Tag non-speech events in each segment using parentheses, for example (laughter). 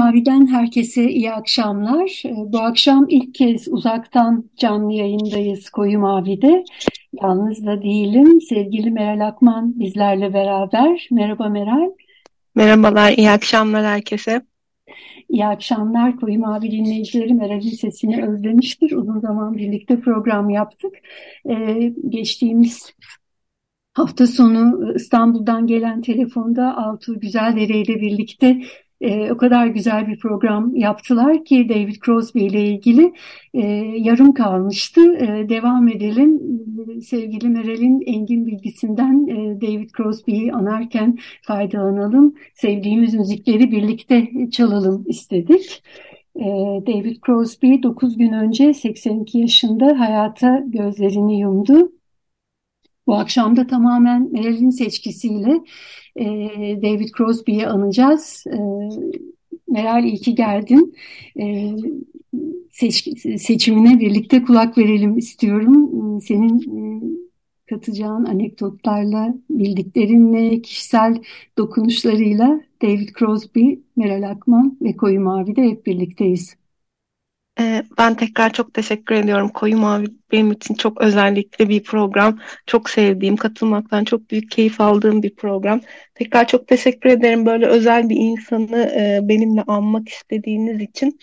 Mavi'den herkese iyi akşamlar. Ee, bu akşam ilk kez uzaktan canlı yayındayız Koyu Mavi'de. Yalnız da değilim. Sevgili Meral Akman bizlerle beraber. Merhaba Meral. Merhabalar, iyi akşamlar herkese. İyi akşamlar Koyu Mavi dinleyicileri Meral'in sesini özlemiştir. Uzun zaman birlikte program yaptık. Ee, geçtiğimiz hafta sonu İstanbul'dan gelen telefonda Altuğ Güzeldere ile birlikte e, o kadar güzel bir program yaptılar ki David Crosby ile ilgili e, yarım kalmıştı. E, devam edelim. Sevgili Meral'in engin bilgisinden e, David Crosby'yi anarken faydalanalım. Sevdiğimiz müzikleri birlikte çalalım istedik. David Crosby 9 gün önce 82 yaşında hayata gözlerini yumdu. Bu akşam da tamamen Meral'in seçkisiyle e, David Crosby'yi anacağız. E, Meral iyi ki geldin. E, seç, seçimine birlikte kulak verelim istiyorum. Senin e, katacağın anekdotlarla, bildiklerinle, kişisel dokunuşlarıyla David Crosby, Meral Akman ve Koyu Mavi'de hep birlikteyiz. Ee, ben tekrar çok teşekkür ediyorum. Koyu Mavi benim için çok özellikle bir program. Çok sevdiğim, katılmaktan çok büyük keyif aldığım bir program. Tekrar çok teşekkür ederim böyle özel bir insanı e, benimle anmak istediğiniz için.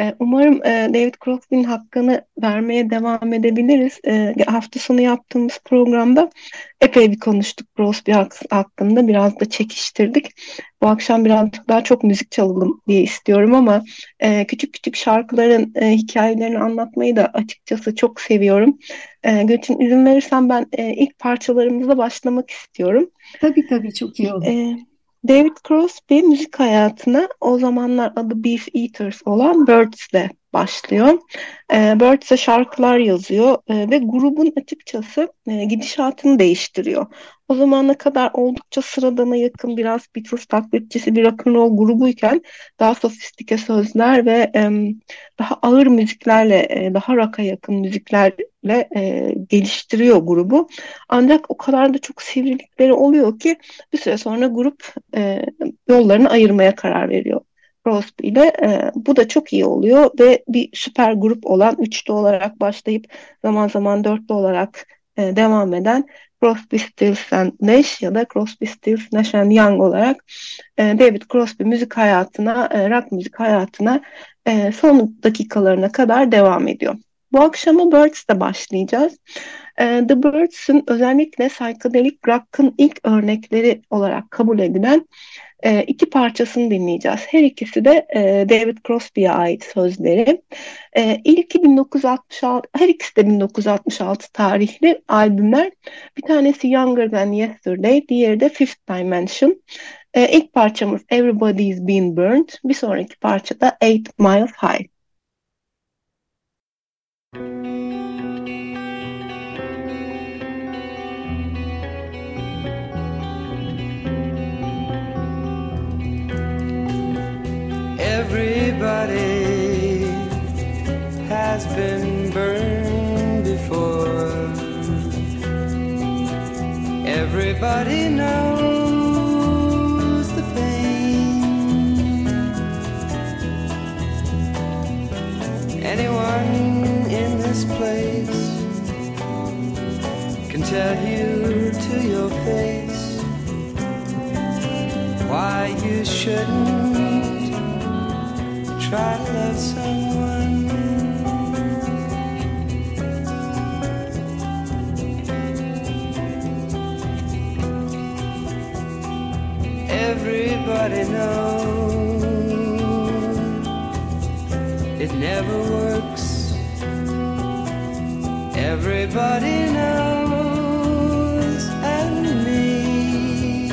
E, umarım e, David Crosby'nin hakkını vermeye devam edebiliriz. Hafta sonu yaptığımız programda epey bir konuştuk Crosby hakkında. Biraz da çekiştirdik. Bu akşam birazcık daha çok müzik çalalım diye istiyorum ama küçük küçük şarkıların hikayelerini anlatmayı da açıkçası çok seviyorum. Gülçin izin verirsen ben ilk parçalarımızla başlamak istiyorum. Tabii tabii çok iyi olur. David Crosby müzik hayatına o zamanlar adı Beef Eaters olan Birds'le başlıyor. E, Birds'e şarkılar yazıyor e, ve grubun açıkçası e, gidişatını değiştiriyor. O zamana kadar oldukça sıradana yakın biraz Beatles taklitçisi bir rock'n'roll grubuyken daha sofistike sözler ve e, daha ağır müziklerle, e, daha rock'a yakın müziklerle e, geliştiriyor grubu. Ancak o kadar da çok sivrilikleri oluyor ki bir süre sonra grup e, yollarını ayırmaya karar veriyor. Crosby ile e, bu da çok iyi oluyor ve bir süper grup olan üçlü olarak başlayıp zaman zaman dörtlü olarak e, devam eden Crosby, Stills and Nash ya da Crosby, Stills, Nash and Young olarak e, David Crosby müzik hayatına, e, rock müzik hayatına e, son dakikalarına kadar devam ediyor. Bu akşama Birds'te başlayacağız. E, The Birds'ın özellikle psychedelic rock'ın ilk örnekleri olarak kabul edilen e, iki parçasını dinleyeceğiz. Her ikisi de e, David Crosby'ye ait sözleri. E, ilki 1966, her ikisi de 1966 tarihli albümler. Bir tanesi Younger Than Yesterday, diğeri de Fifth Dimension. E, ilk parçamız Everybody's Been Burned, bir sonraki parça da Eight Miles High. Everybody Everybody knows the pain. Anyone in this place can tell you to your face why you shouldn't try to love someone. Everybody knows it never works. Everybody knows, and me.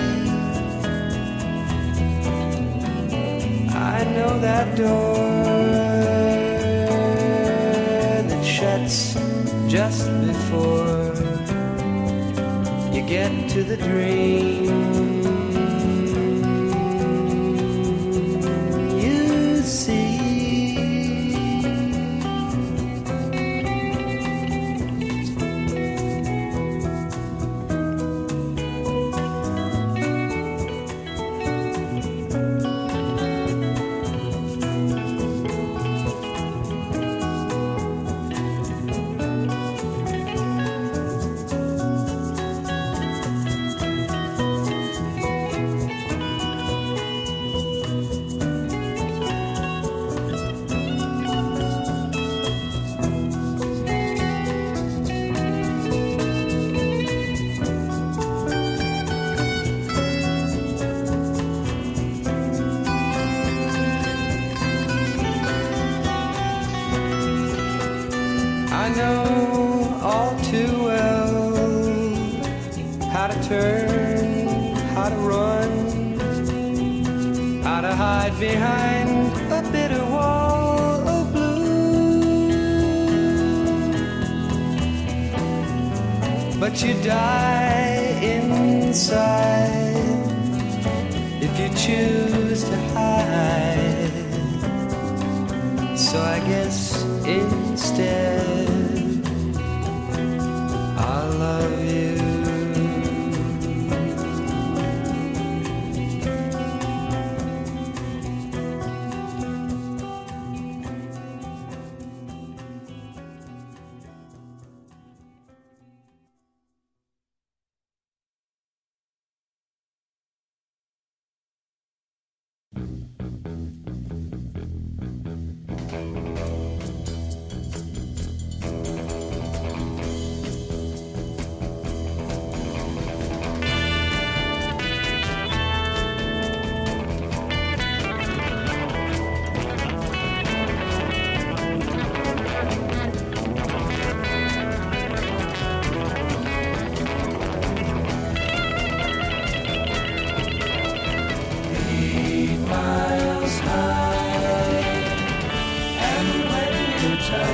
I know that door that shuts just before you get to the dream.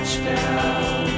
You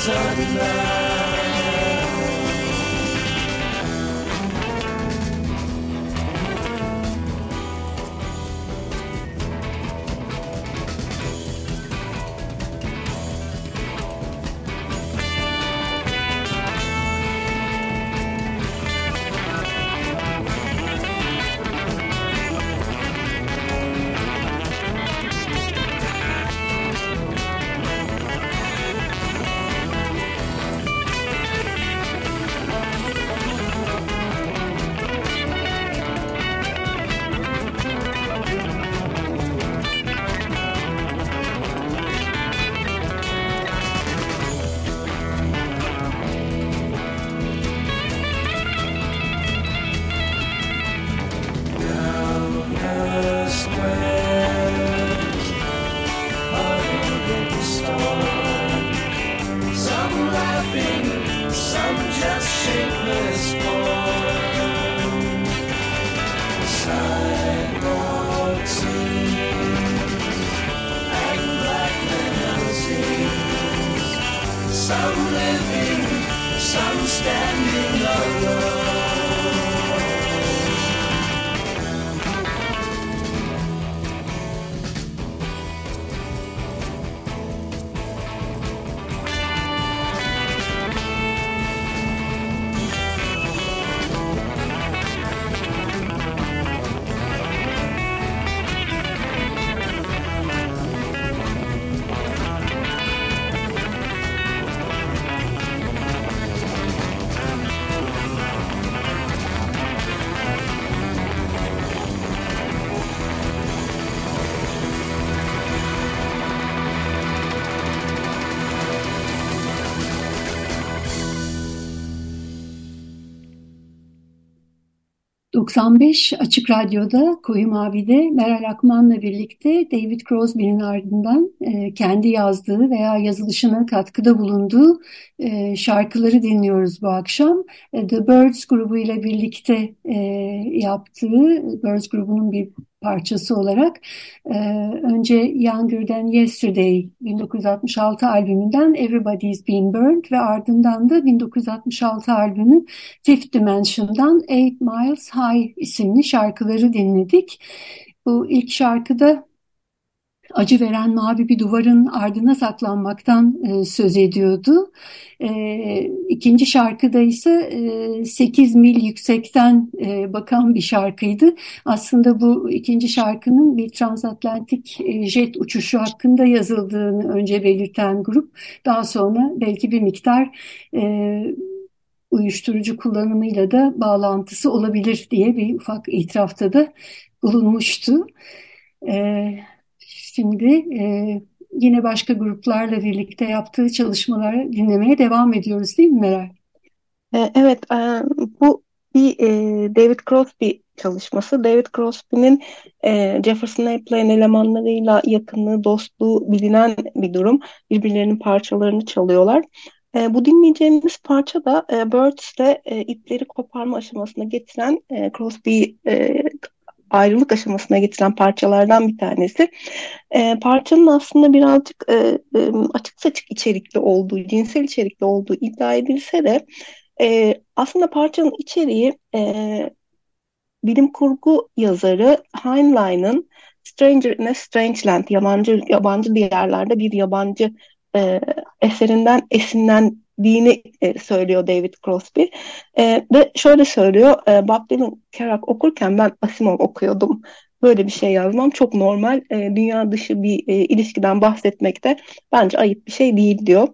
is undone. Some just shapeless forms. Sidewalk scenes limousines. Some living, some standing alone. 95 Açık Radyo'da Koyu Mavi'de Meral Akman'la birlikte David Crosby'nin ardından e, kendi yazdığı veya yazılışına katkıda bulunduğu e, şarkıları dinliyoruz bu akşam. E, The Birds grubuyla birlikte e, yaptığı, Birds grubunun bir parçası olarak e, önce Younger Than Yesterday 1966 albümünden Everybody's Been Burned ve ardından da 1966 albümü Fifth Dimension'dan Eight Miles High isimli şarkıları dinledik. Bu ilk şarkıda acı veren mavi bir duvarın ardına saklanmaktan e, söz ediyordu. E, ikinci şarkıda ise e, 8 mil yüksekten e, bakan bir şarkıydı. Aslında bu ikinci şarkının bir transatlantik e, jet uçuşu hakkında yazıldığını önce belirten grup. Daha sonra belki bir miktar... E, uyuşturucu kullanımıyla da bağlantısı olabilir diye bir ufak itirafta da bulunmuştu. Ee, Şimdi e, yine başka gruplarla birlikte yaptığı çalışmaları dinlemeye devam ediyoruz değil mi Meral? E, evet, e, bu bir e, David Crosby çalışması. David Crosby'nin Jefferson Airplane elemanlarıyla yakınlığı, dostluğu bilinen bir durum. Birbirlerinin parçalarını çalıyorlar. Bu dinleyeceğimiz parça da e, ipleri koparma aşamasına getiren Crosby ayrılık aşamasına getiren parçalardan bir tanesi. E, parçanın aslında birazcık e, e, açık saçık içerikli olduğu, cinsel içerikli olduğu iddia edilse de e, aslında parçanın içeriği e, bilim kurgu yazarı Heinlein'ın Stranger in a Strange Land, yabancı, yabancı diyarlarda bir yabancı e, eserinden esinlen dini e, söylüyor David Crosby. E, ve şöyle söylüyor, e, Bob Dylan Kerouac okurken ben Asimov okuyordum. Böyle bir şey yazmam çok normal. E, dünya dışı bir e, ilişkiden bahsetmekte bence ayıp bir şey değil diyor.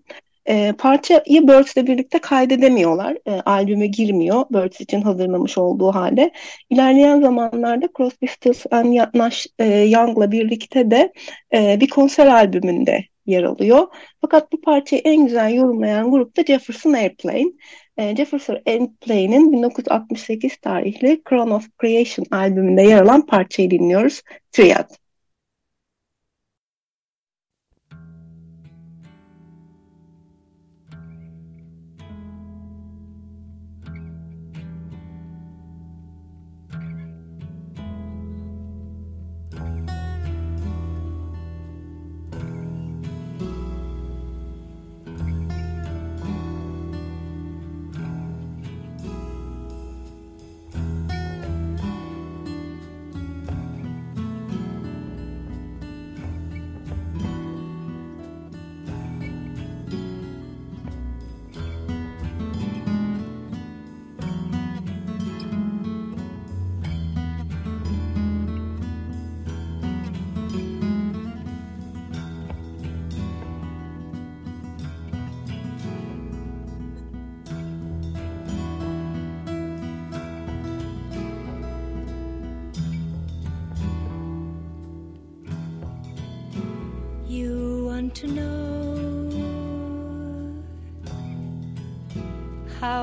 E, parçayı Birds ile birlikte kaydedemiyorlar. E, albüme girmiyor Birds için hazırlamış olduğu halde. İlerleyen zamanlarda Crosby, Stills and Nash e, Young'la birlikte de e, bir konser albümünde yer alıyor. Fakat bu parçayı en güzel yorumlayan grup da Jefferson Airplane. E, Jefferson Airplane'in 1968 tarihli Crown of Creation albümünde yer alan parçayı dinliyoruz. Triad.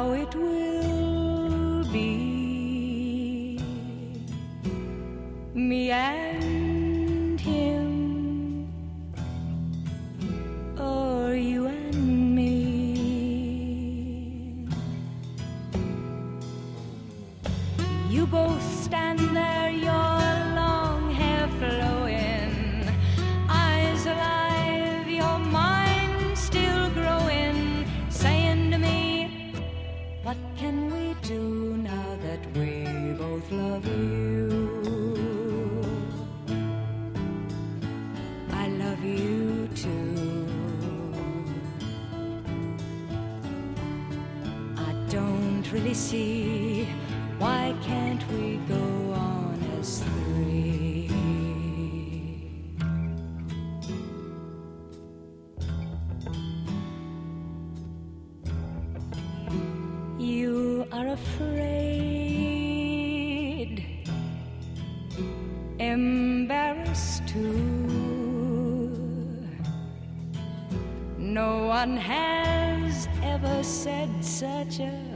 How it will be. Me and afraid, embarrassed too. No one has ever said such a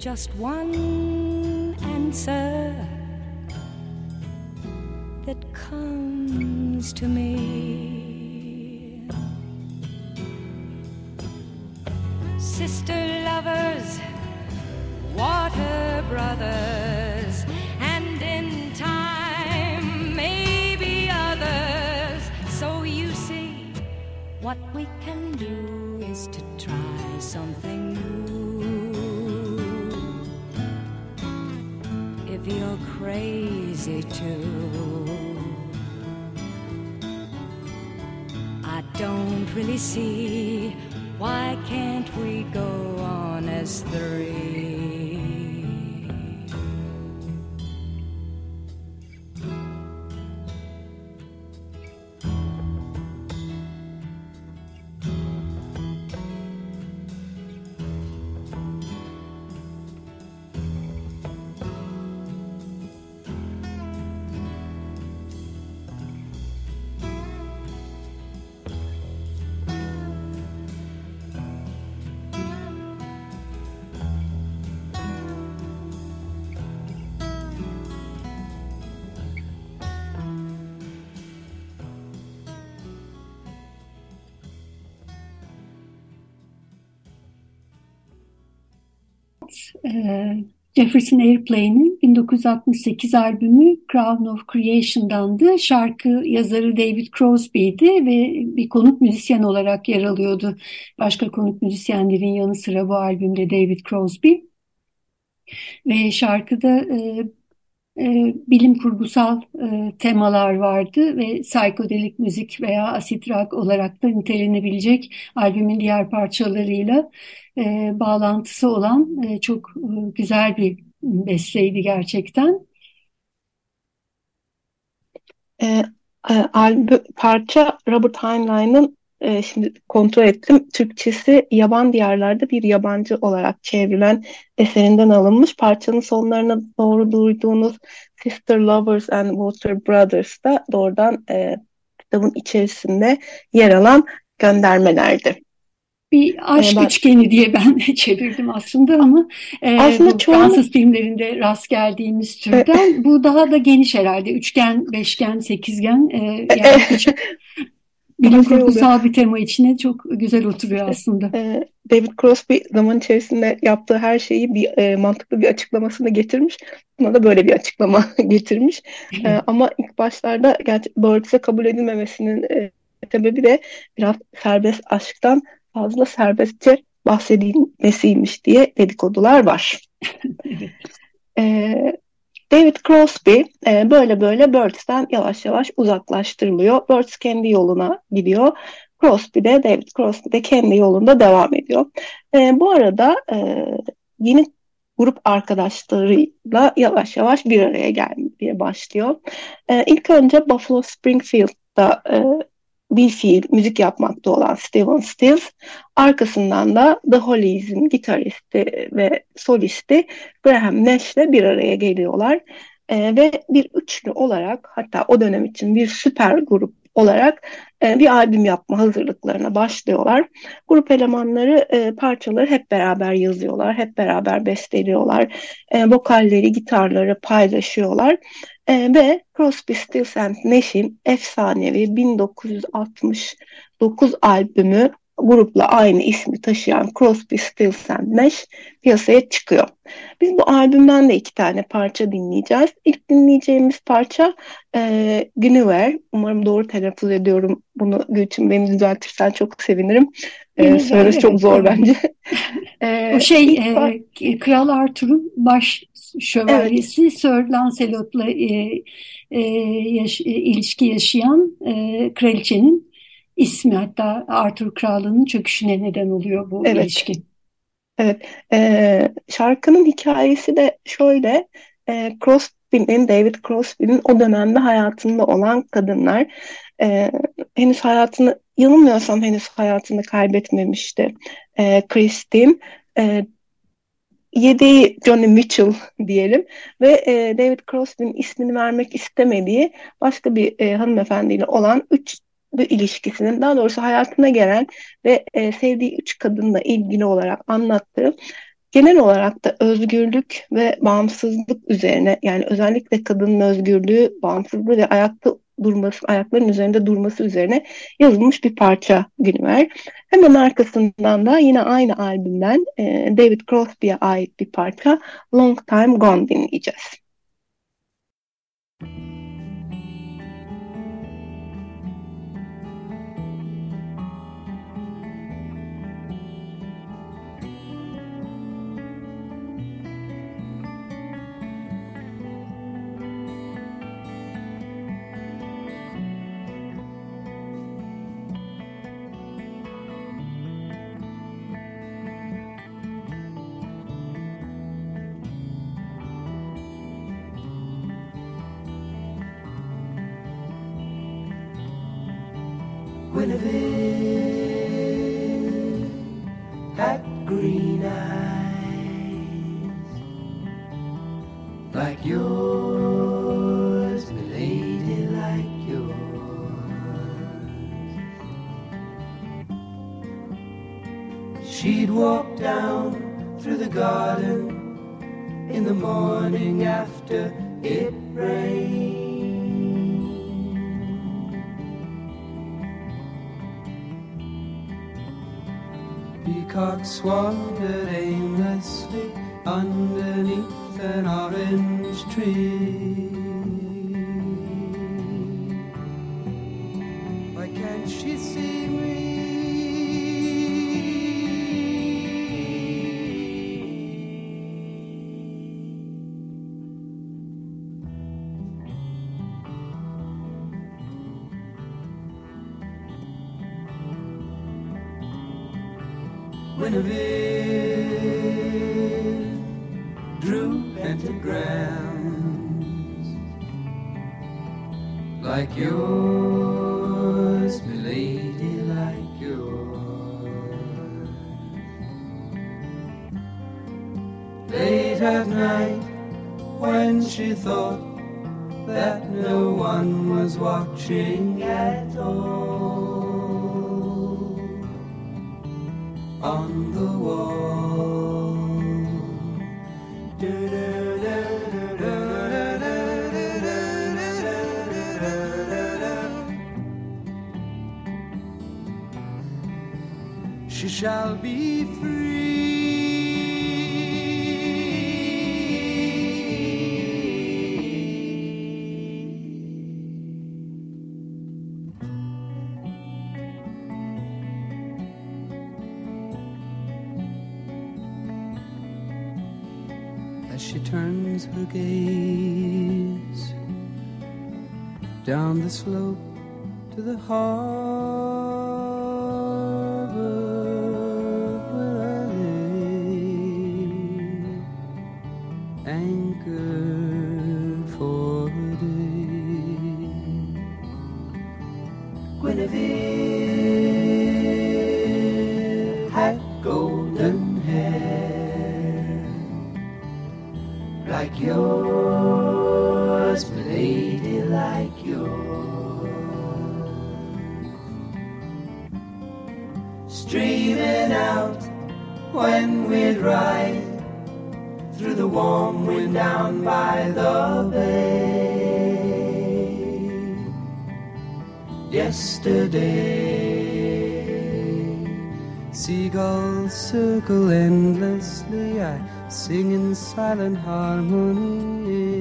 just one answer that comes to me. Crazy too. I don't really see why can't we go on as three? Jefferson Airplane'in 1968 albümü Crown of Creation'dandı. Şarkı yazarı David Crosby'di ve bir konuk müzisyen olarak yer alıyordu. Başka konuk müzisyenlerin yanı sıra bu albümde David Crosby. Ve şarkıda e, bilim kurgusal e, temalar vardı ve psikodelik müzik veya asit rock olarak da nitelenebilecek albümün diğer parçalarıyla e, bağlantısı olan çok güzel bir besteydi gerçekten. E, e, albüm, parça Robert Heinlein'ın e, şimdi kontrol ettim. Türkçesi Yaban Diyarlarda Bir Yabancı olarak çevrilen eserinden alınmış. Parçanın sonlarına doğru duyduğunuz Sister Lovers and Water Brothers da doğrudan e, kitabın içerisinde yer alan göndermelerdi. Bir aşk ben, üçgeni diye ben çevirdim aslında ama e, aslında bu çoğu, Fransız filmlerinde rast geldiğimiz türden e, bu daha da geniş herhalde. Üçgen, beşgen, sekizgen e, yani hiç, (laughs) bilim kurgusal bir tema içine çok güzel oturuyor aslında. David Crosby zaman içerisinde yaptığı her şeyi bir e, mantıklı bir açıklamasını getirmiş. Buna da böyle bir açıklama (laughs) getirmiş. e, (laughs) ama ilk başlarda Birds'e kabul edilmemesinin e, sebebi de biraz serbest aşktan fazla serbestçe bahsedilmesiymiş diye dedikodular var. (laughs) e, David Crosby e, böyle böyle Birds'ten yavaş yavaş uzaklaştırılıyor. Birds kendi yoluna gidiyor. Crosby de David Crosby de kendi yolunda devam ediyor. E, bu arada e, yeni grup arkadaşlarıyla yavaş yavaş bir araya gelmeye başlıyor. E, ilk önce Buffalo Springfield'da e, bir fiil müzik yapmakta olan Steven Stills, arkasından da The Hollies'in gitaristi ve solisti Graham Nash'le bir araya geliyorlar. E, ve bir üçlü olarak hatta o dönem için bir süper grup olarak e, bir albüm yapma hazırlıklarına başlıyorlar. Grup elemanları e, parçaları hep beraber yazıyorlar, hep beraber besteliyorlar. E, vokalleri, gitarları paylaşıyorlar. E, ve Crosby, Stills and Nash'in efsanevi 1969 albümü grupla aynı ismi taşıyan Crosby, Stills and Nash piyasaya çıkıyor. Biz bu albümden de iki tane parça dinleyeceğiz. İlk dinleyeceğimiz parça e, Guinevere. Umarım doğru telaffuz ediyorum. Bunu Gülçin beni düzeltirsen çok sevinirim. E, söylemesi evet, çok zor bence. (laughs) e, o şey e, Kral Arthur'un baş şövalyesi evet. Sir Lancelot'la e, e, yaş, e, ilişki yaşayan e, kraliçenin ismi hatta Arthur Krallığı'nın çöküşüne neden oluyor bu evet. ilişki. Evet, e, şarkının hikayesi de şöyle, e, Crosby'nin, David Crosby'nin o dönemde hayatında olan kadınlar, e, henüz hayatını, yanılmıyorsam henüz hayatını kaybetmemişti e, Christine, e, yedeği Johnny Mitchell diyelim ve e, David Crosby'nin ismini vermek istemediği başka bir e, hanımefendiyle olan üç bir ilişkisinin daha doğrusu hayatına gelen ve e, sevdiği üç kadınla ilgili olarak anlattığı genel olarak da özgürlük ve bağımsızlık üzerine yani özellikle kadının özgürlüğü, bağımsızlığı ve ayakta durması, ayakların üzerinde durması üzerine yazılmış bir parça Günver. Hemen arkasından da yine aynı albümden e, David Crosby'ye ait bir parça Long Time Gone dinleyeceğiz. Guinevere She'd walk down through the garden in the morning after it rained. Peacocks wandered aimlessly underneath an orange tree. Why can't she see like yours, milady, like yours. Late at night, when she thought that no one was watching at all. on the wall. Down the slope to the harbor ride through the warm wind down by the bay. Yesterday, Seagulls circle endlessly. I sing in silent harmony.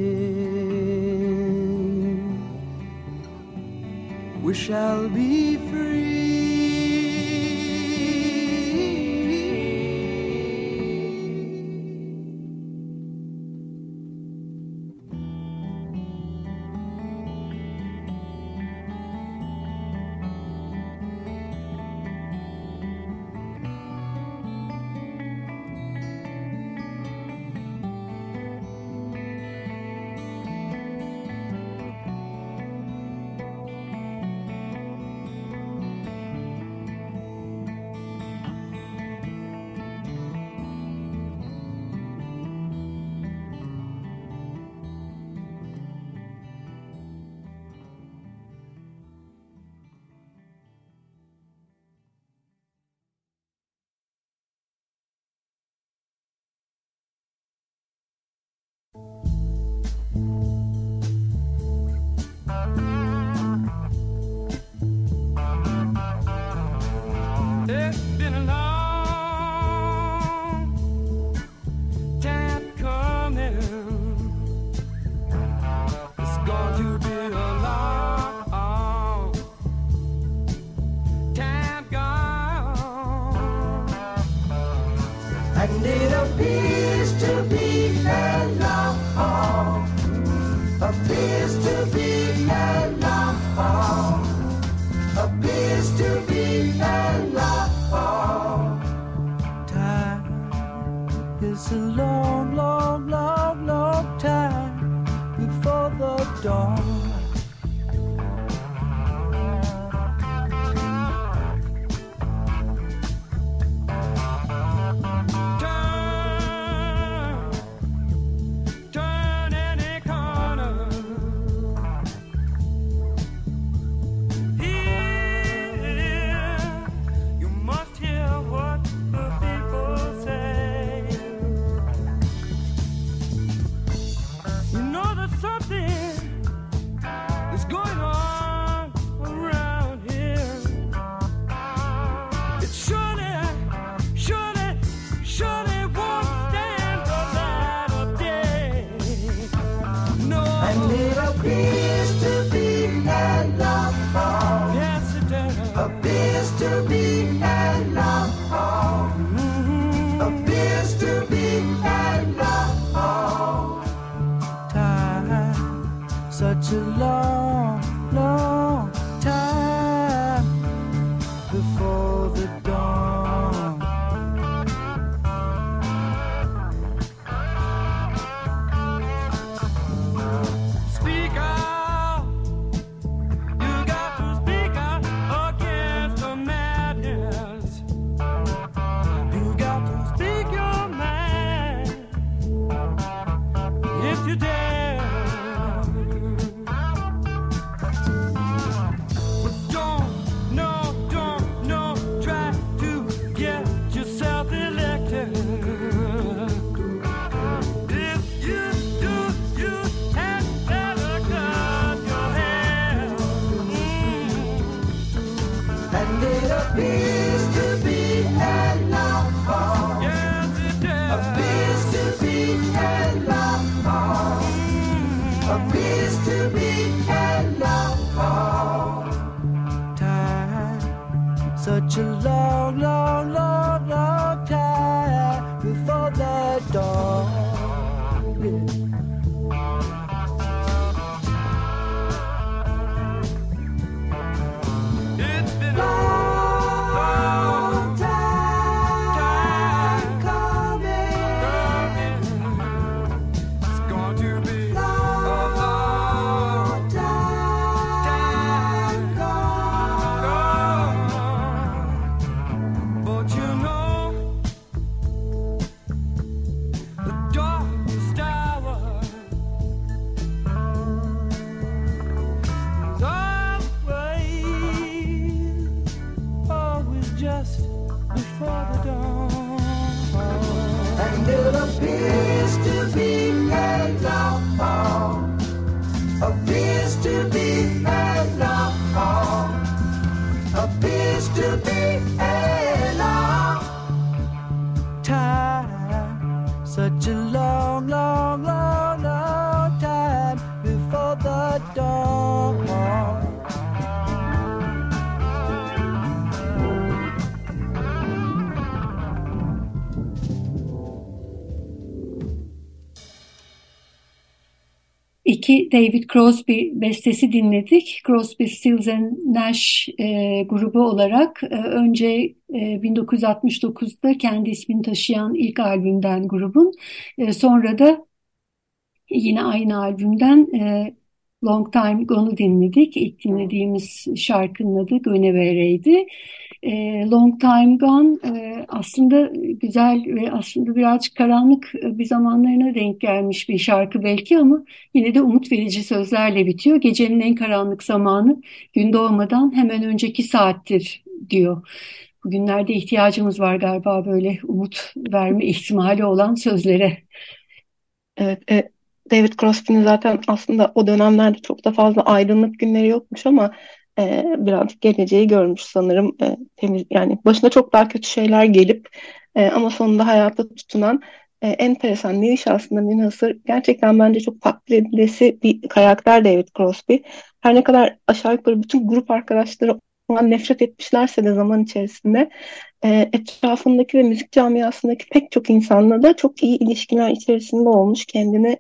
We shall be iki David Crosby bestesi dinledik. Crosby, Stills and Nash e, grubu olarak e, önce e, 1969'da kendi ismini taşıyan ilk albümden grubun, e, sonra da yine aynı albümden e, Long Time Gone'u dinledik. İlk dinlediğimiz şarkının adı Guinevere'ydi. E, Long Time Gone e, aslında güzel ve aslında birazcık karanlık bir zamanlarına denk gelmiş bir şarkı belki ama yine de umut verici sözlerle bitiyor. Gecenin en karanlık zamanı gün doğmadan hemen önceki saattir diyor. Bugünlerde ihtiyacımız var galiba böyle umut verme ihtimali olan sözlere. Evet, e, David Crosby'nin zaten aslında o dönemlerde çok da fazla aydınlık günleri yokmuş ama e, birazcık geleceği görmüş sanırım. E, temiz yani başına çok daha kötü şeyler gelip e, ama sonunda hayata tutunan e, enteresan bir iş aslında münhasır. Gerçekten bence çok takdir edilesi bir karakter David Crosby. Her ne kadar aşağı yukarı bütün grup arkadaşları ondan nefret etmişlerse de zaman içerisinde e, etrafındaki ve müzik camiasındaki pek çok insanla da çok iyi ilişkiler içerisinde olmuş. Kendini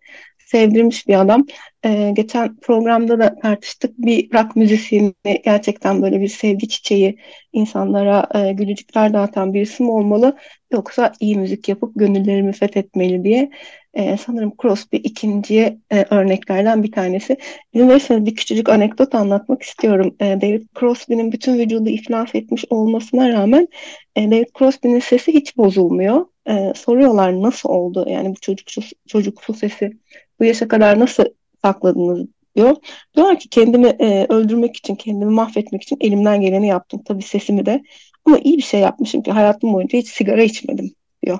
sevdirmiş bir adam. Ee, geçen programda da tartıştık bir rock müzisyeni gerçekten böyle bir sevgi çiçeği insanlara e, gülücükler dağıtan birisi mi olmalı yoksa iyi müzik yapıp gönüllerimi fethetmeli diye. Ee, sanırım Crosby ikinciye e, örneklerden bir tanesi. İzin verirseniz bir küçücük anekdot anlatmak istiyorum. E, David Crosby'nin bütün vücudu iflas etmiş olmasına rağmen e, David Crosby'nin sesi hiç bozulmuyor. E, soruyorlar nasıl oldu yani bu çocuksu, çocuksu sesi bu yaşa kadar nasıl sakladınız diyor. Diyorlar ki kendimi e, öldürmek için, kendimi mahvetmek için elimden geleni yaptım. Tabii sesimi de. Ama iyi bir şey yapmışım ki hayatım boyunca hiç sigara içmedim diyor.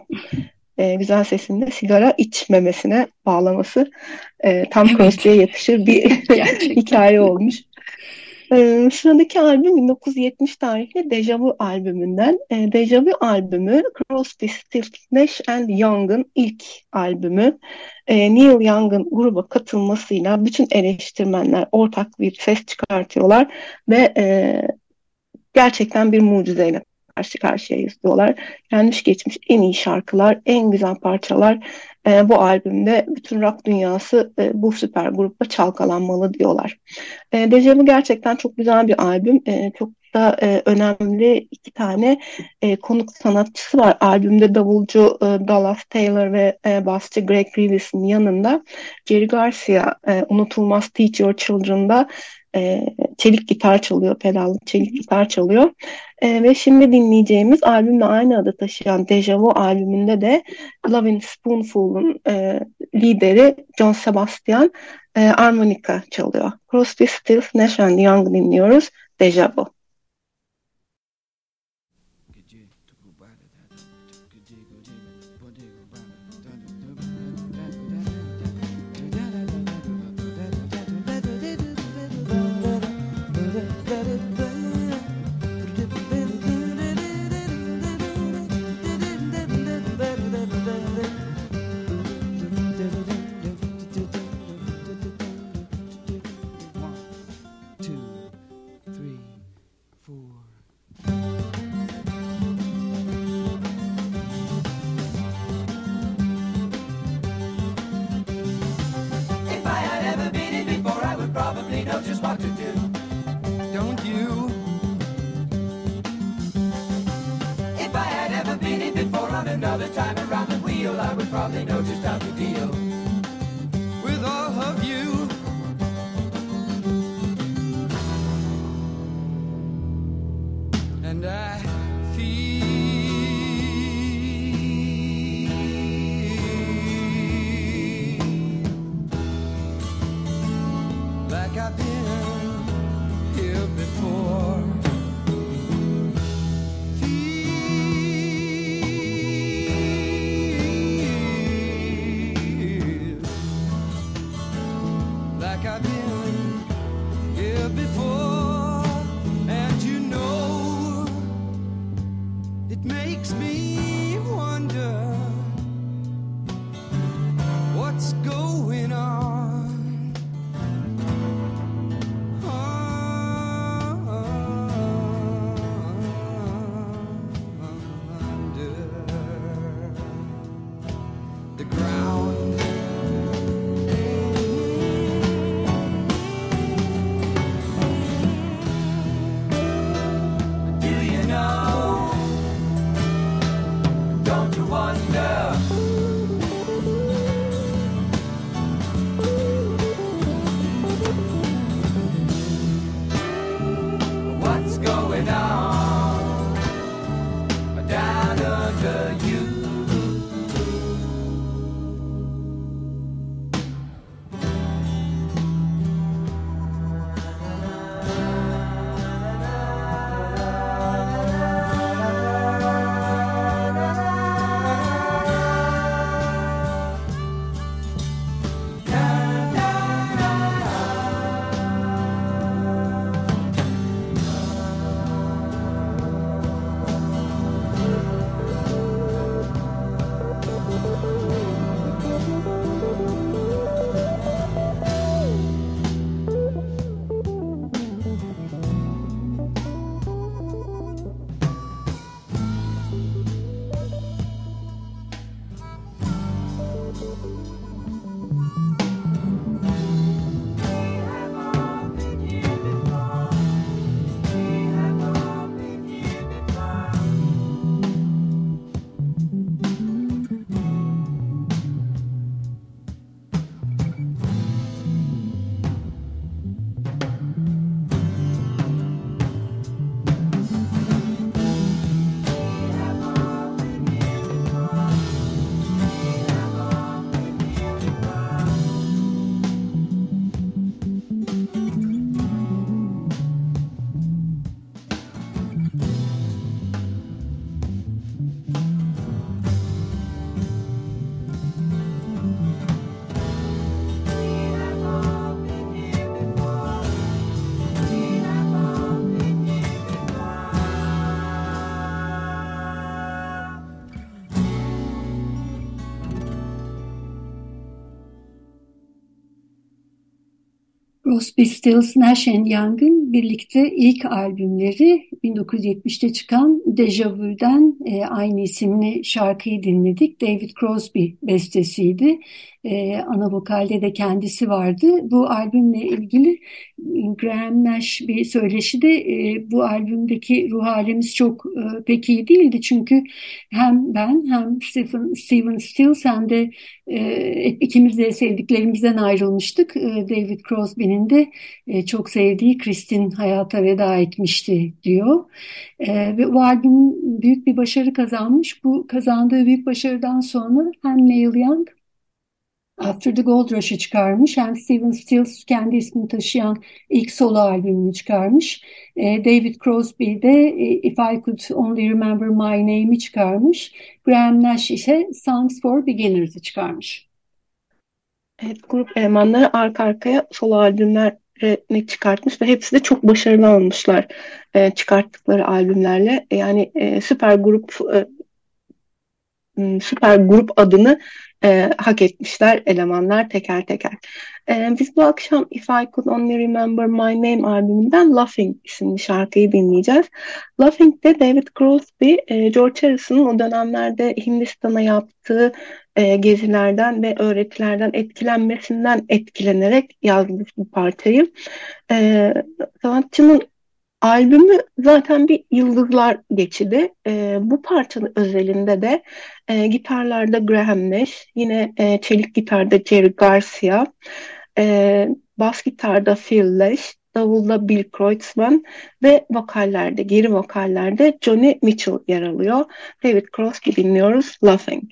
E, güzel sesinde sigara içmemesine bağlaması e, tam evet. Crosby'ye yakışır bir (laughs) (laughs) hikaye olmuş. Ee, sıradaki albüm 1970 tarihli Deja Vu albümünden. Ee, Deja Vu albümü Crosby, Stills, Nash and Young'ın ilk albümü. Ee, Neil Young'ın gruba katılmasıyla bütün eleştirmenler ortak bir ses çıkartıyorlar ve e, gerçekten bir mucizeyle karşı karşıyayız diyorlar. Gelmiş geçmiş en iyi şarkılar, en güzel parçalar e, bu albümde bütün rock dünyası e, bu süper grupla çalkalanmalı diyorlar. E, Dejavu gerçekten çok güzel bir albüm. E, çok da e, önemli iki tane e, konuk sanatçısı var. Albümde davulcu e, Dallas Taylor ve e, basçı Greg Reeves'in yanında Jerry Garcia e, unutulmaz Teach Your Children'da e, çelik gitar çalıyor, pedallı çelik gitar çalıyor. E, ve şimdi dinleyeceğimiz albümle aynı adı taşıyan Deja Vu albümünde de Lovin' Spoonful'un e, lideri John Sebastian e, armonika çalıyor. Crosby, Stills, Nash and Young dinliyoruz. Deja Vu. Crosby, Stills, Nash Young'ın birlikte ilk albümleri 1970'te çıkan Deja Vu'den e, aynı isimli şarkıyı dinledik. David Crosby bestesiydi. E, ana vokalde de kendisi vardı. Bu albümle ilgili Graham Nash bir söyleşi de e, bu albümdeki ruh halimiz çok e, pek iyi değildi. Çünkü hem ben hem Stephen, Steven Stills hem de e, ikimiz de sevdiklerimizden ayrılmıştık. E, David Crosby'nin de e, çok sevdiği Kristin hayata veda etmişti diyor. E, ve bu albüm büyük bir başarı kazanmış. Bu kazandığı büyük başarıdan sonra hem Neil Young After the Gold Rush'ı çıkarmış. Hem Steven Stills kendi ismini taşıyan ilk solo albümünü çıkarmış. E, David Crosby de e, If I Could Only Remember My Name'i çıkarmış. Graham Nash ise Songs for Beginners'ı çıkarmış. Evet, grup elemanları arka arkaya solo albümlerini çıkartmış ve hepsi de çok başarılı olmuşlar e, çıkarttıkları albümlerle. Yani e, süper grup e, süper grup adını e, hak etmişler elemanlar teker teker. E, biz bu akşam If I Could Only Remember My Name albümünden Laughing isimli şarkıyı dinleyeceğiz. Laughing'de David Crosby, e, George Harrison'ın o dönemlerde Hindistan'a yaptığı e, gezilerden ve öğretilerden etkilenmesinden etkilenerek yazmış bu parçayı. E, sanatçının Albümü zaten bir yıldızlar geçidi. E, bu parçanın özelinde de e, gitarlarda Graham Nash, yine e, çelik gitarda Jerry Garcia, e, bas gitarda Phil Lesh, davulda Bill Kreutzmann ve vokallerde, geri vokallerde Johnny Mitchell yer alıyor. David Crosby dinliyoruz, Laughing.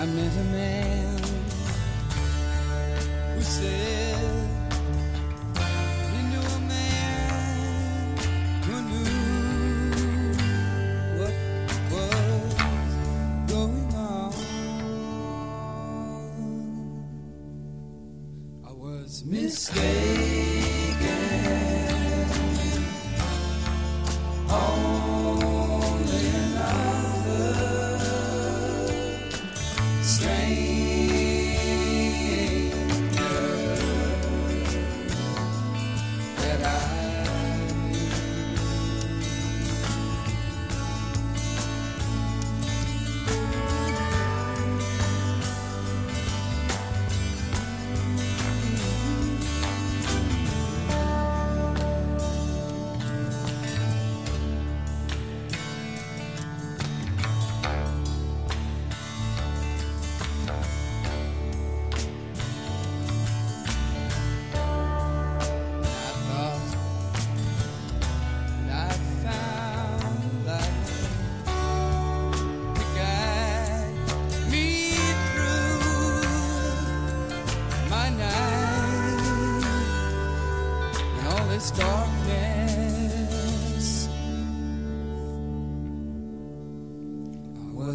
I met a man who said he knew a man who knew what was going on. I was mistaken.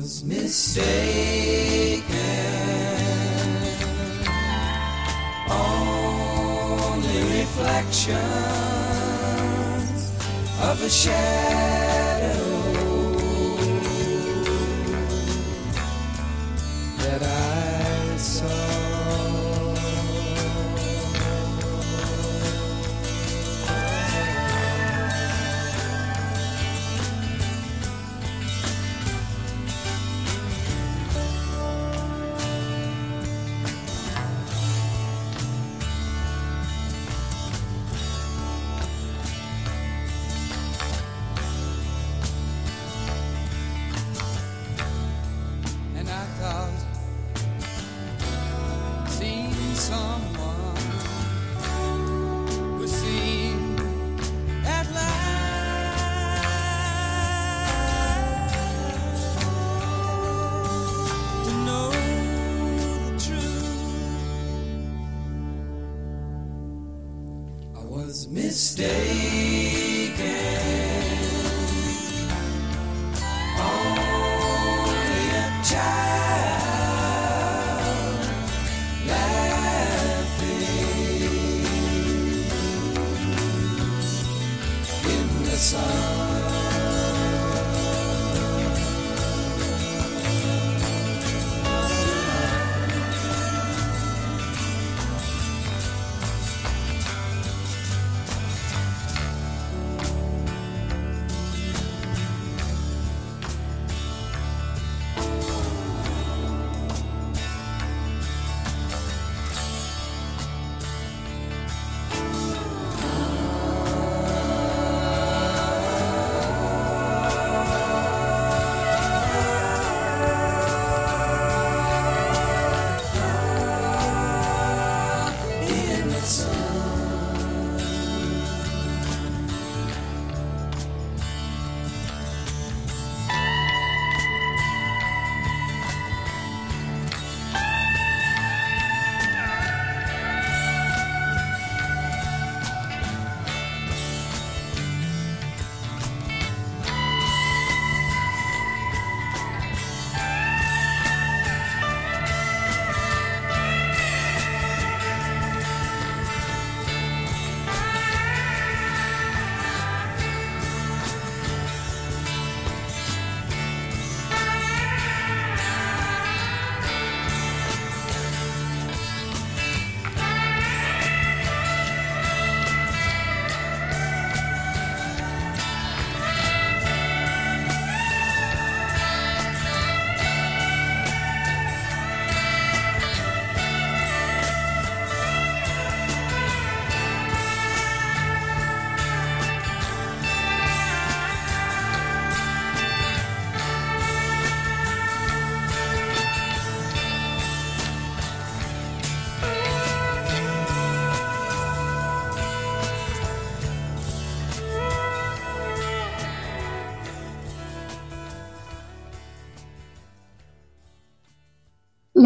Was mistaken. Only reflections of a shadow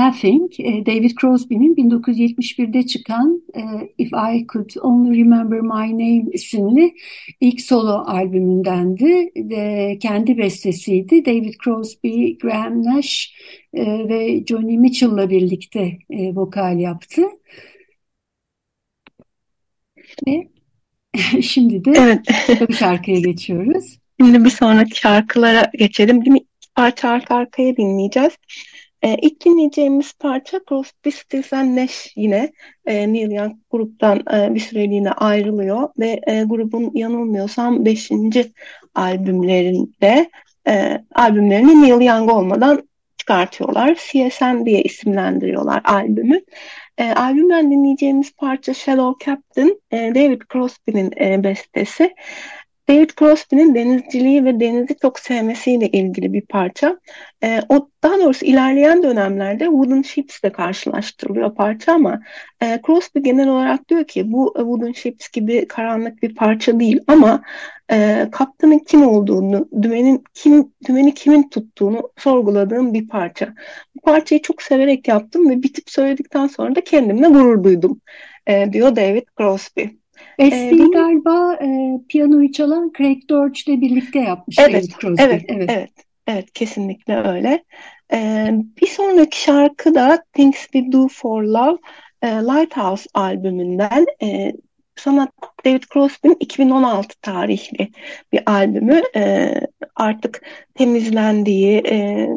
Laughing, e, David Crosby'nin 1971'de çıkan e, If I Could Only Remember My Name isimli ilk solo albümündendi. De, kendi bestesiydi. David Crosby, Graham Nash e, ve Johnny Mitchell'la birlikte vokal yaptı. Ve (laughs) şimdi de Evet. bir şarkıya geçiyoruz. Şimdi bir sonraki şarkılara geçelim. Bir iki parça arka arkaya dinleyeceğiz. Ee, ilk dinleyeceğimiz parça Crosby, Stills Nash yine e, Neil Young gruptan e, bir süreliğine ayrılıyor ve e, grubun yanılmıyorsam 5. albümlerinde e, albümlerini Neil Young olmadan çıkartıyorlar. CSM diye isimlendiriyorlar albümü. E, albümden dinleyeceğimiz parça Shallow Captain, e, David Crosby'nin e, bestesi. David Crosby'nin denizciliği ve denizi çok sevmesiyle ilgili bir parça. E, o daha doğrusu ilerleyen dönemlerde Wooden Ships ile karşılaştırılıyor parça ama e, Crosby genel olarak diyor ki bu e, Wooden Ships gibi karanlık bir parça değil ama e, kaptanın kim olduğunu, dümenin kim dümeni kimin tuttuğunu sorguladığım bir parça. Bu parçayı çok severek yaptım ve bitip söyledikten sonra da kendimle gurur duydum e, diyor David Crosby. Besteyi benim- galiba e, piyanoyu çalan Craig Dortch ile birlikte yapmış Evet, David Crosby. Evet, evet, evet, kesinlikle öyle. Ee, bir sonraki şarkı da Things We Do For Love, e, Lighthouse albümünden. E, sanat David Crosby'nin 2016 tarihli bir albümü. E, artık temizlendiği, e,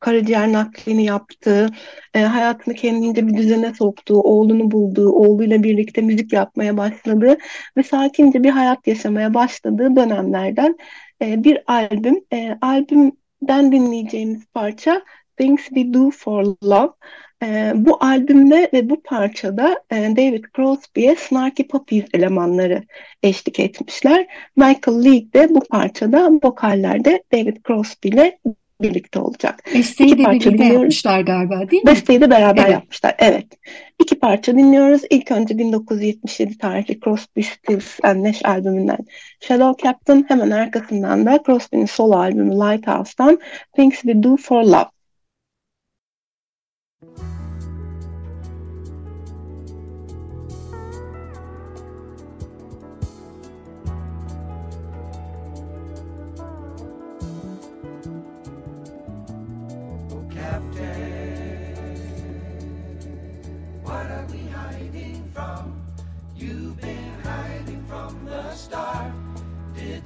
karaciğer naklini yaptığı, e, hayatını kendince bir düzene soktuğu, oğlunu bulduğu, oğluyla birlikte müzik yapmaya başladığı ve sakince bir hayat yaşamaya başladığı dönemlerden e, bir albüm. E, albümden dinleyeceğimiz parça Things We Do For Love. E, bu albümde ve bu parçada e, David Crosby'ye Snarky Puppy elemanları eşlik etmişler. Michael League de bu parçada vokallerde David Crosby ile birlikte olacak. Besteyi İki de parça birlikte dinliyoruz. yapmışlar galiba değil mi? Besteyi de beraber Evet. yapmışlar. Evet. İki parça dinliyoruz. İlk önce 1977 tarihli Crosby, Stills and Nash albümünden Shadow Captain. Hemen arkasından da Crosby'nin solo albümü Lighthouse'dan Things We Do For Love. Oh,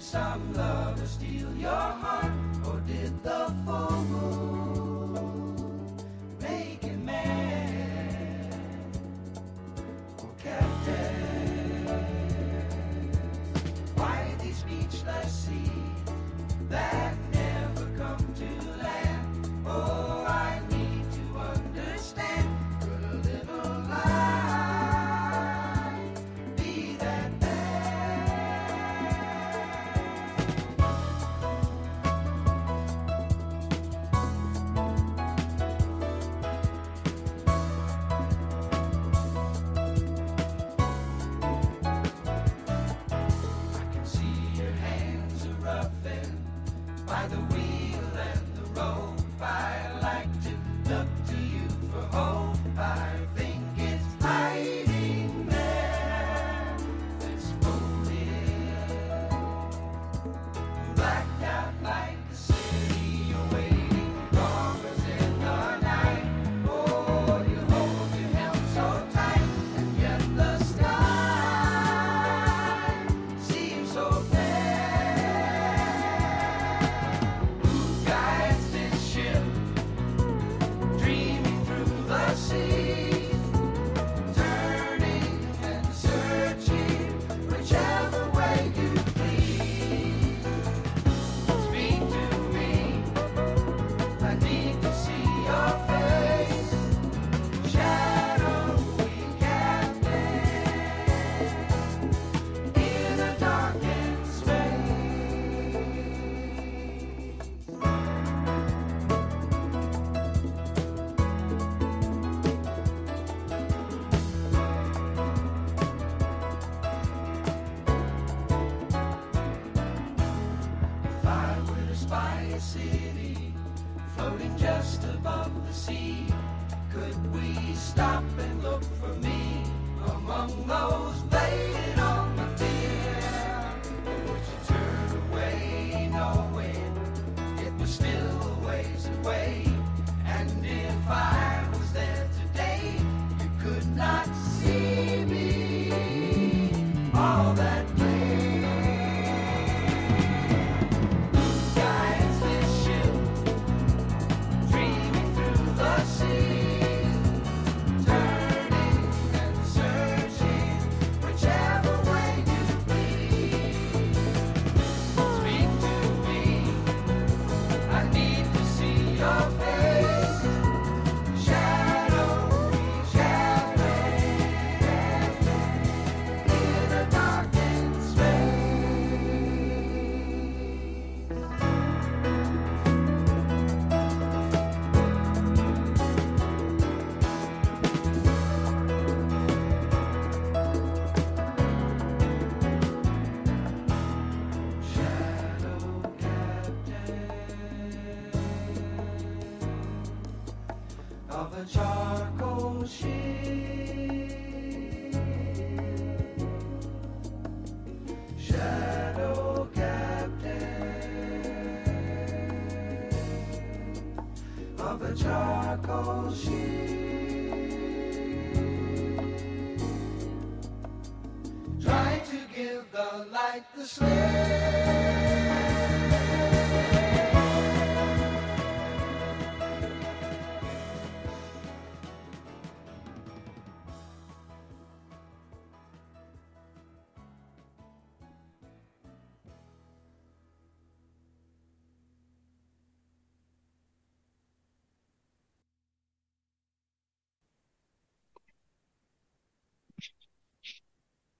some lover steal your heart,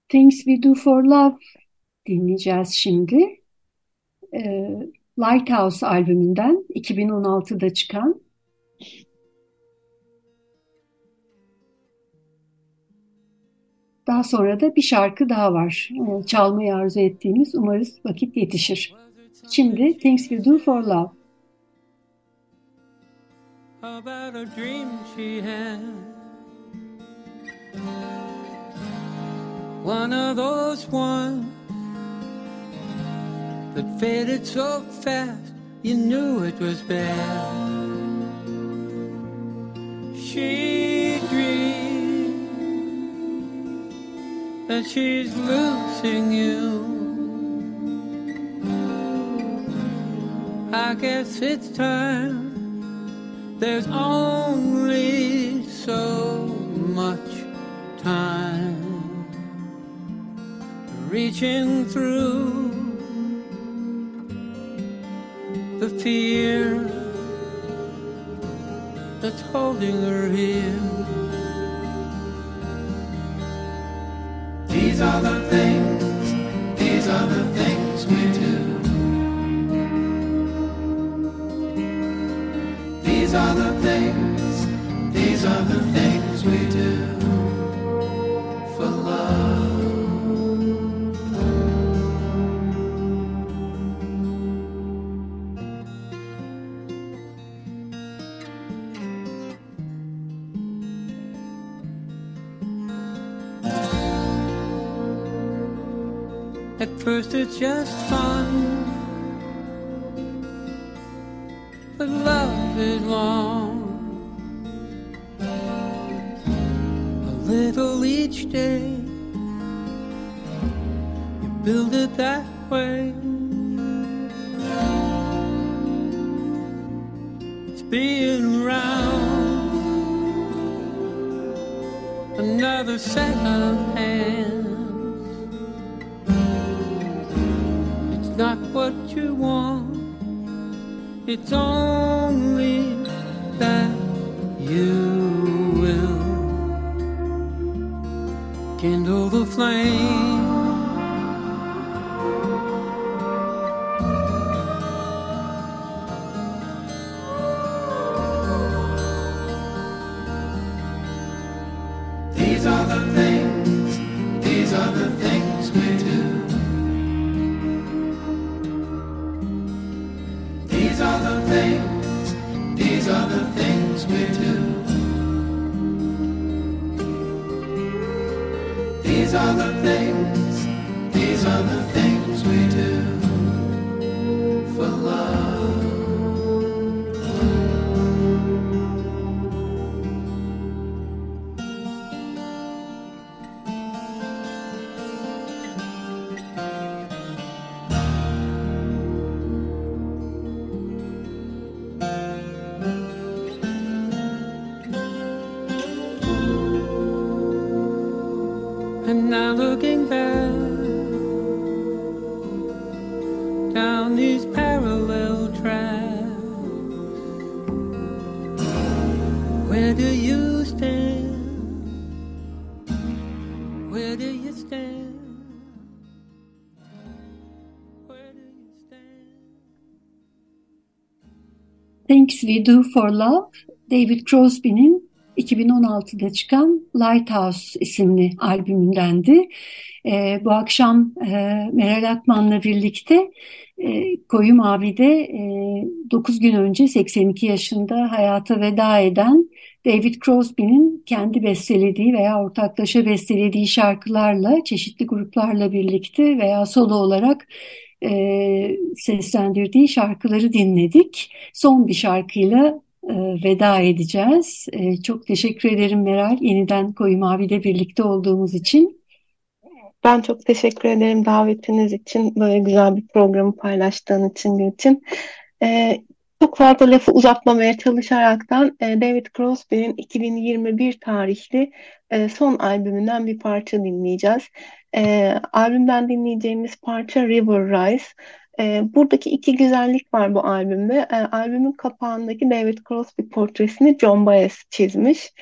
Things We Do for Love dinleyeceğiz şimdi. Ee, Lighthouse albümünden 2016'da çıkan Daha sonra da bir şarkı daha var. Ee, çalmayı arzu ettiğimiz umarız vakit yetişir. Şimdi Things We Do for Love. about a dream she had. One of those ones that faded so fast you knew it was bad. She dreamed that she's losing you. I guess it's time. There's only so much time reaching through fear that's holding her here. These are the things, to just find We Do for Love, David Crosby'nin 2016'da çıkan Lighthouse isimli albümündendi. Ee, bu akşam e, Meral Akman'la birlikte e, Koyu Mavi'de e, 9 gün önce 82 yaşında hayata veda eden David Crosby'nin kendi bestelediği veya ortaklaşa bestelediği şarkılarla çeşitli gruplarla birlikte veya solo olarak e, seslendirdiği şarkıları dinledik. Son bir şarkıyla e, veda edeceğiz. E, çok teşekkür ederim Meral yeniden Koyu Mavi'de birlikte olduğumuz için. Ben çok teşekkür ederim davetiniz için, böyle güzel bir programı paylaştığın için için. Ee, çok fazla lafı uzatmamaya çalışaraktan e, David Crosby'nin 2021 tarihli e, son albümünden bir parça dinleyeceğiz. E, albümden dinleyeceğimiz parça River Rise. E, buradaki iki güzellik var bu albümde. E, albümün kapağındaki David Crosby portresini John Baez çizmiş.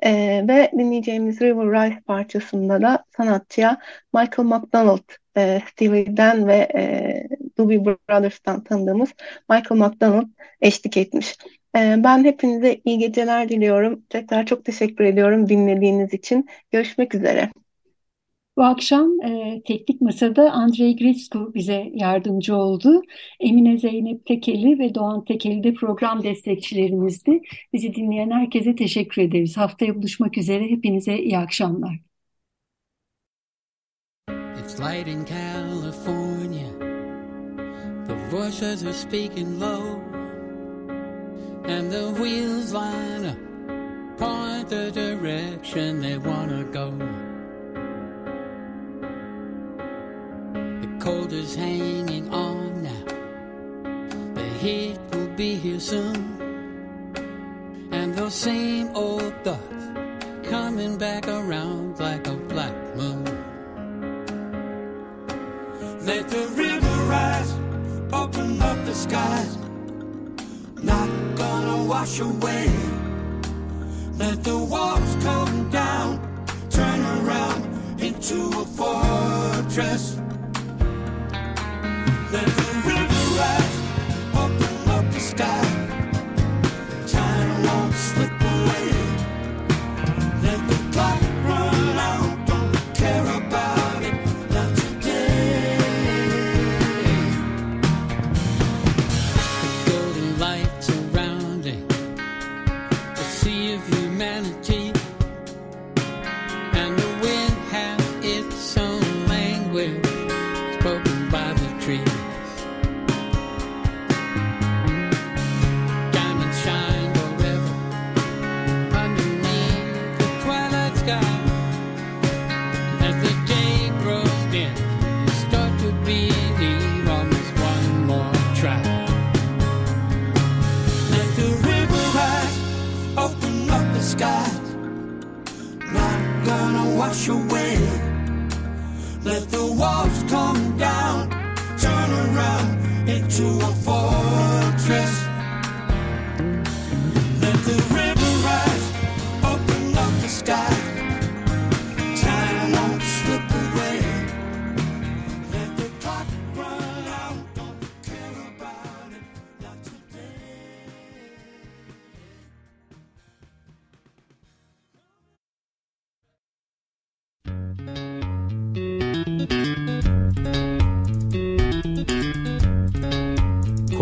E, ve dinleyeceğimiz River Rise parçasında da sanatçıya Michael McDonald, e, Stevie'den ve e, Doobie Brothers'tan tanıdığımız Michael McDonald eşlik etmiş. E, ben hepinize iyi geceler diliyorum. Tekrar çok teşekkür ediyorum dinlediğiniz için. Görüşmek üzere. Bu akşam e, Teknik Masa'da Andrei Grisku bize yardımcı oldu. Emine Zeynep Tekeli ve Doğan Tekeli de program destekçilerimizdi. Bizi dinleyen herkese teşekkür ederiz. Haftaya buluşmak üzere. Hepinize iyi akşamlar. It's light in California. Voices are speaking low. And the wheels line up, point the direction they want to go. The cold is hanging on now. The heat will be here soon. And those same old thoughts coming back around like a black moon. Let the river rise, open up the skies. Not gonna wash away. Let the walls come down, turn around into a fortress. Let